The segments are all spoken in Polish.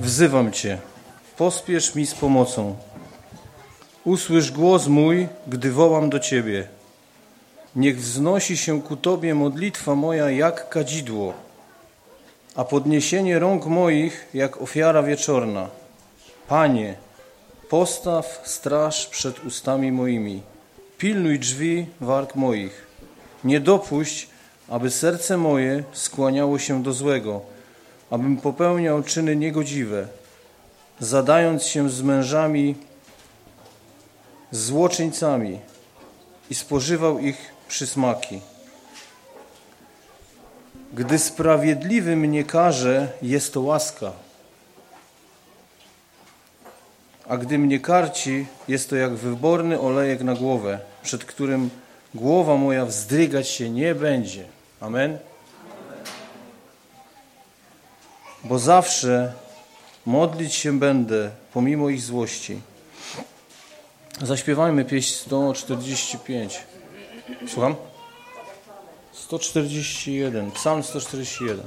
wzywam Cię, pospiesz mi z pomocą. Usłysz głos mój, gdy wołam do Ciebie. Niech wznosi się ku Tobie modlitwa moja jak kadzidło, a podniesienie rąk moich jak ofiara wieczorna. Panie, postaw straż przed ustami moimi, pilnuj drzwi warg moich. Nie dopuść, aby serce moje skłaniało się do złego, abym popełniał czyny niegodziwe, zadając się z mężami złoczyńcami i spożywał ich przysmaki. Gdy sprawiedliwy mnie karze, jest to łaska, a gdy mnie karci, jest to jak wyborny olejek na głowę, przed którym głowa moja wzdrygać się nie będzie. Amen. Bo zawsze modlić się będę pomimo ich złości. Zaśpiewajmy pieśń 145. Słucham? 141. Psalm 141.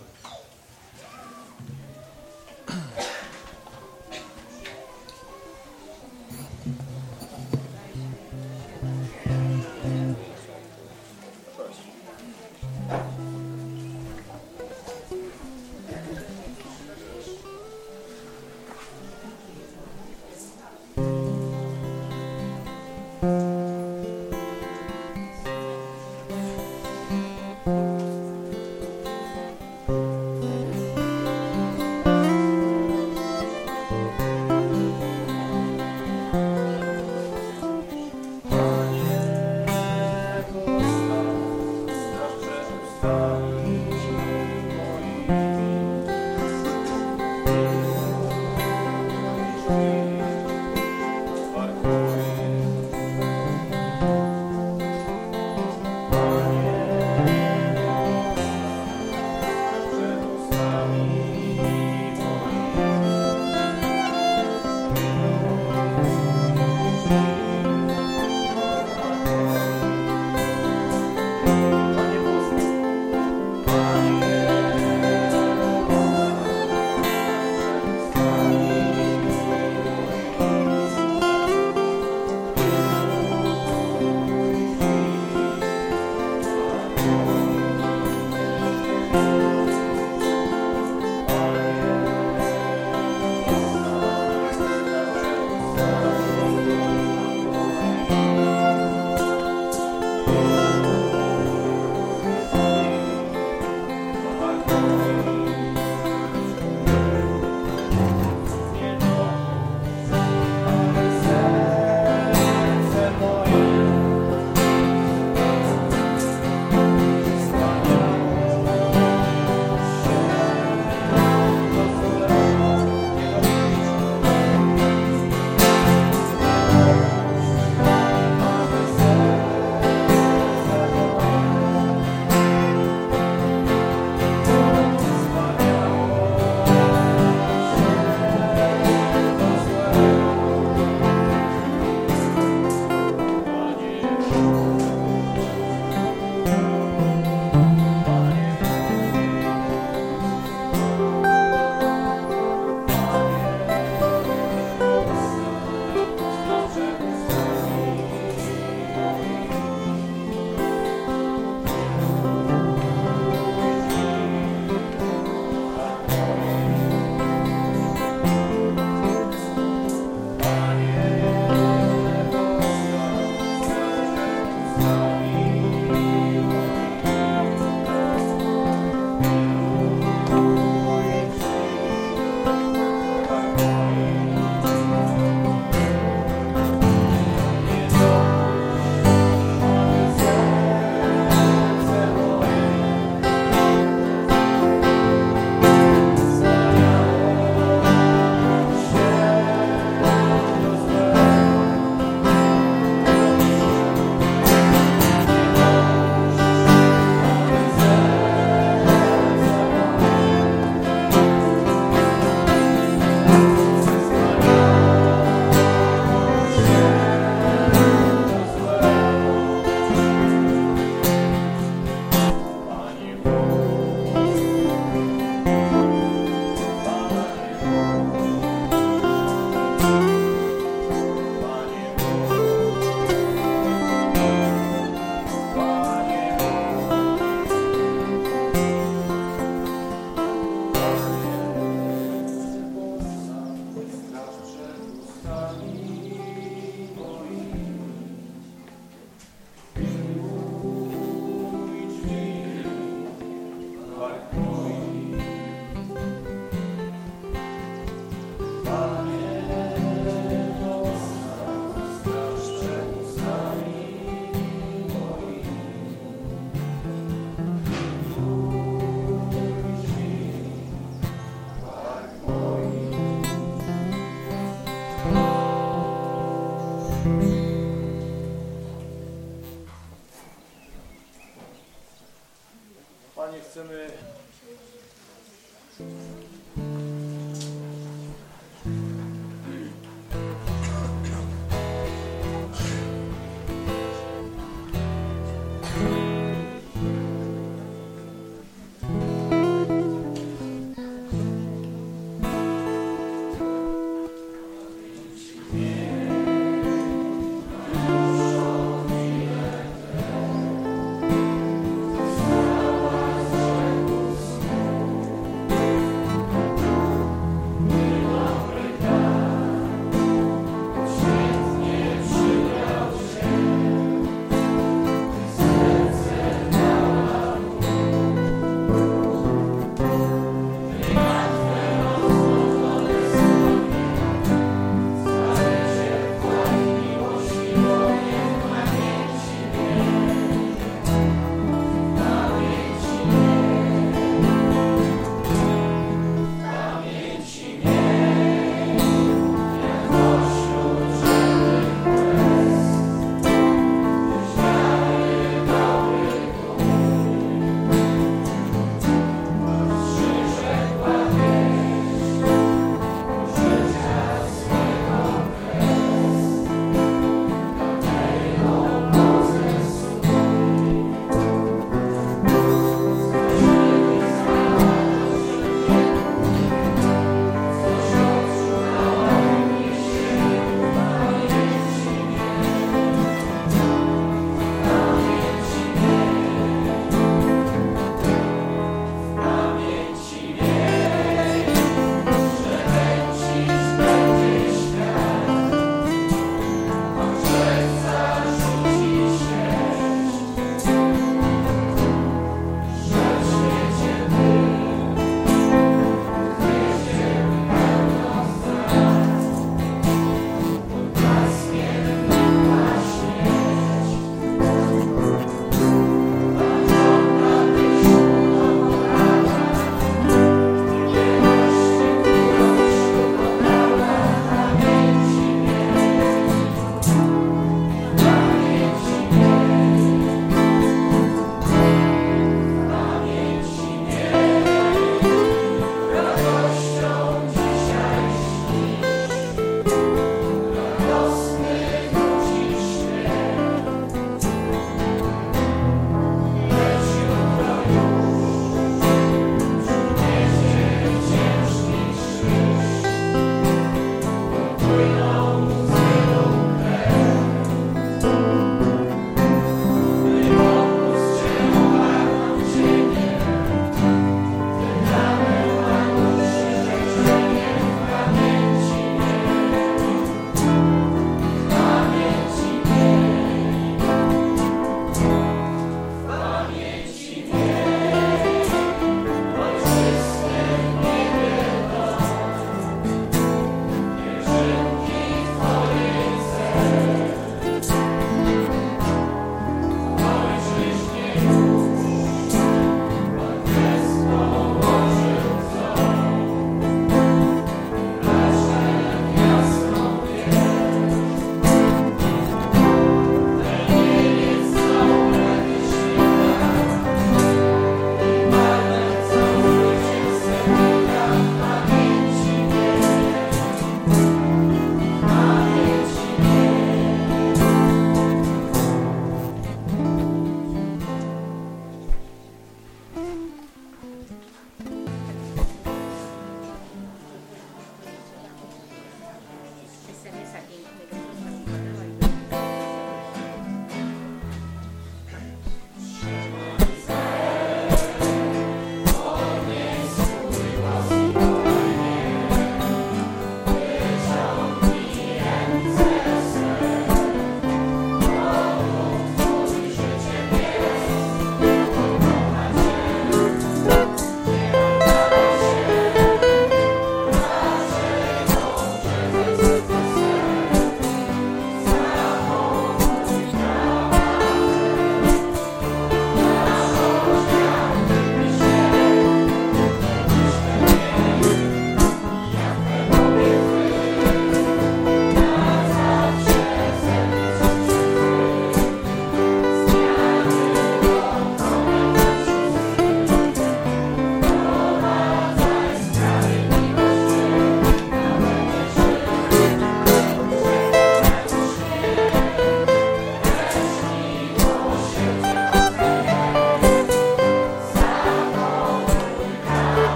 Panie, chcemy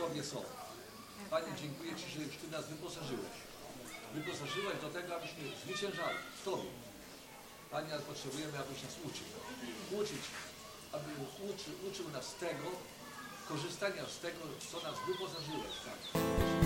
Tobie są. Panie, dziękuję Ci, że już Ty nas wyposażyłeś. Wyposażyłeś do tego, abyśmy zwyciężali w Tobie. Panie, ale potrzebujemy, abyś nas uczył. Uczyć, aby uczy, uczył nas tego, korzystania z tego, co nas wyposażyłeś. Tak.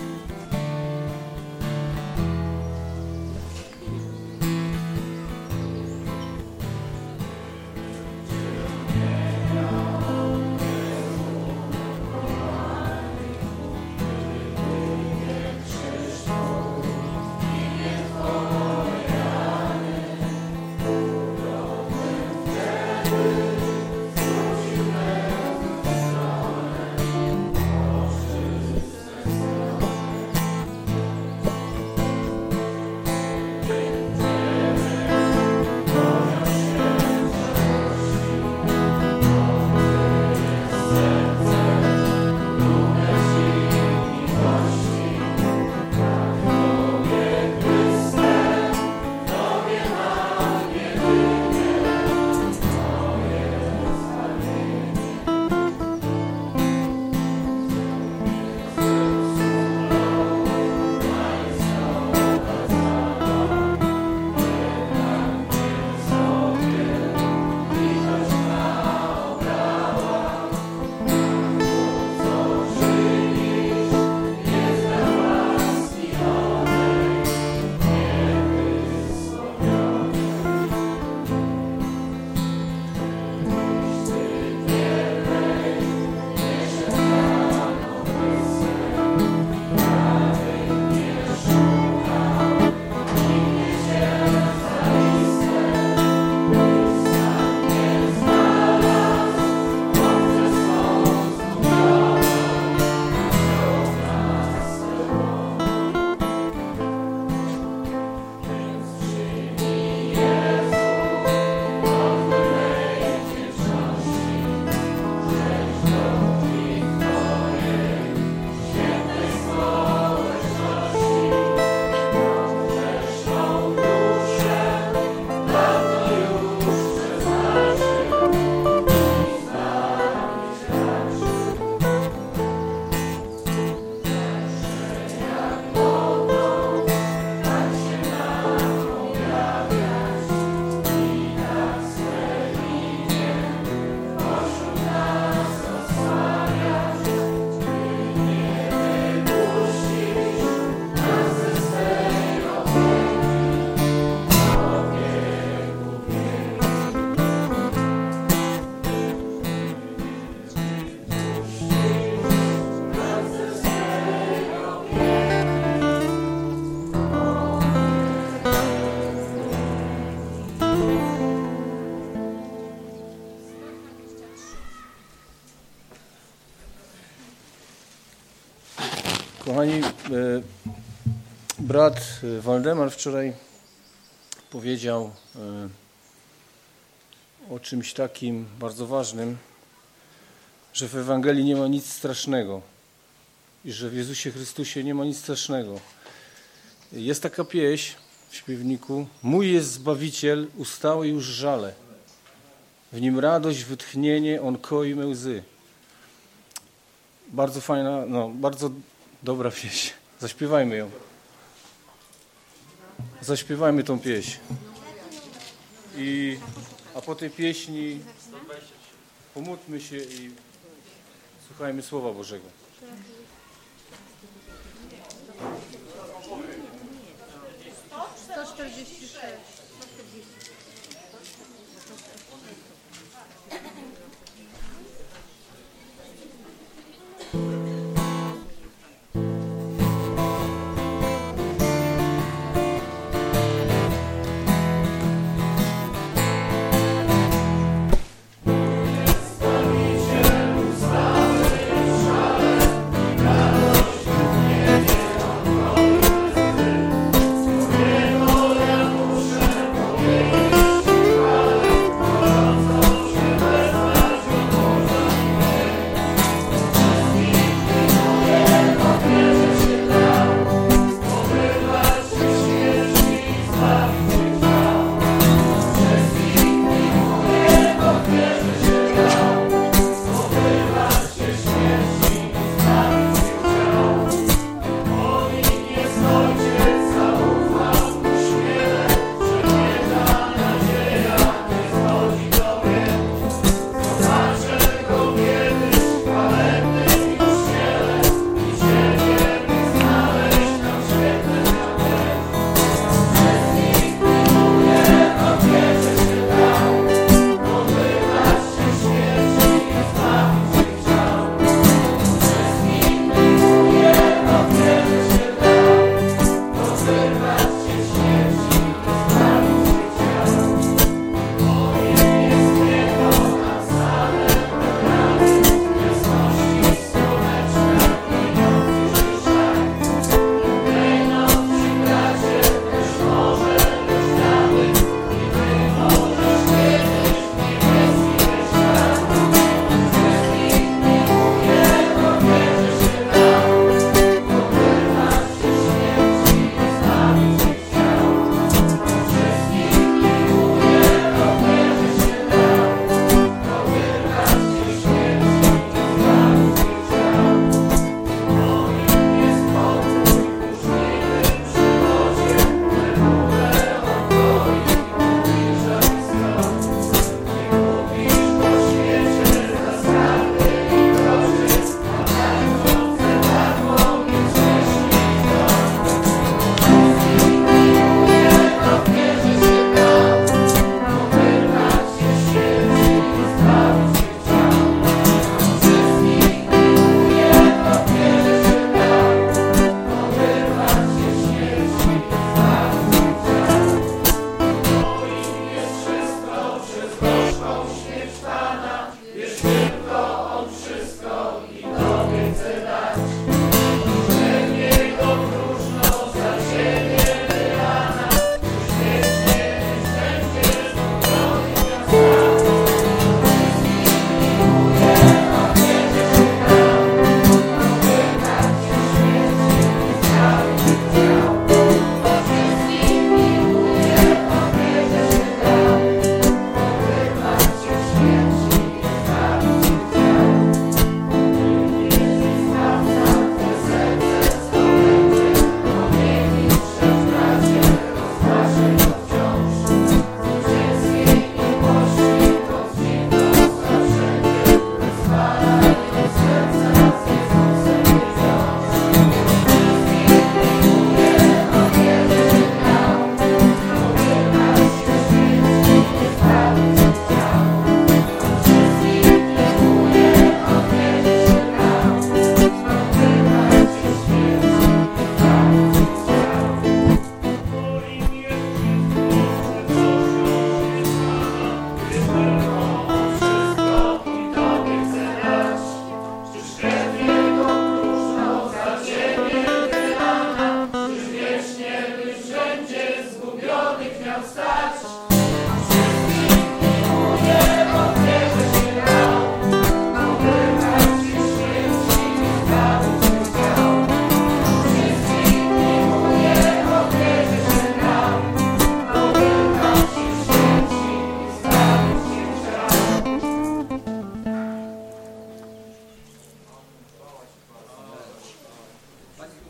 Brat e, Waldemar wczoraj powiedział e, o czymś takim bardzo ważnym, że w Ewangelii nie ma nic strasznego i że w Jezusie Chrystusie nie ma nic strasznego. Jest taka pieśń w śpiewniku Mój jest Zbawiciel, ustały już żale. W nim radość, wytchnienie, on koi me łzy. Bardzo fajna, no, bardzo dobra pieśń. Zaśpiewajmy ją. Zaśpiewajmy tą pieśń. I, a po tej pieśni pomódlmy się i słuchajmy Słowa Bożego.